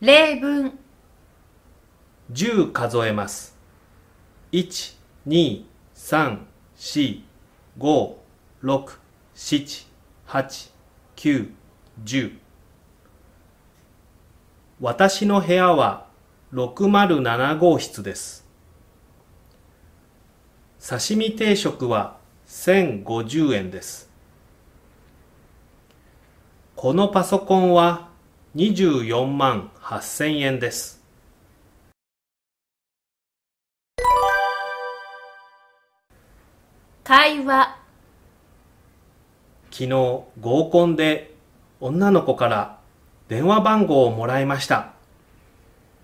例文10数えます。1、2、3、4、5、6、7、8、9、10私の部屋は607号室です。刺身定食は1050円です。このパソコンは24万8000円です。会話昨日合コンで女の子から電話番号をもらいました。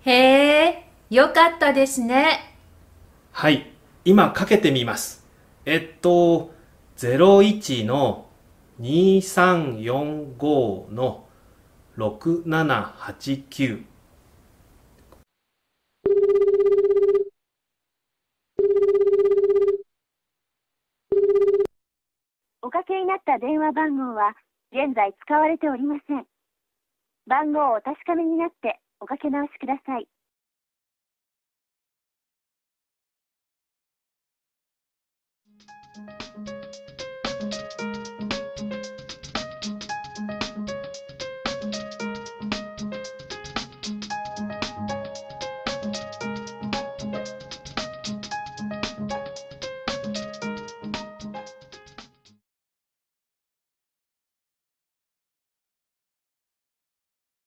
へえ、よかったですね。はい、今かけてみます。えっと、01の2345の6789。おかけになった電話番号は現在使われておりません。番号をお確かめになっておかけ直しください。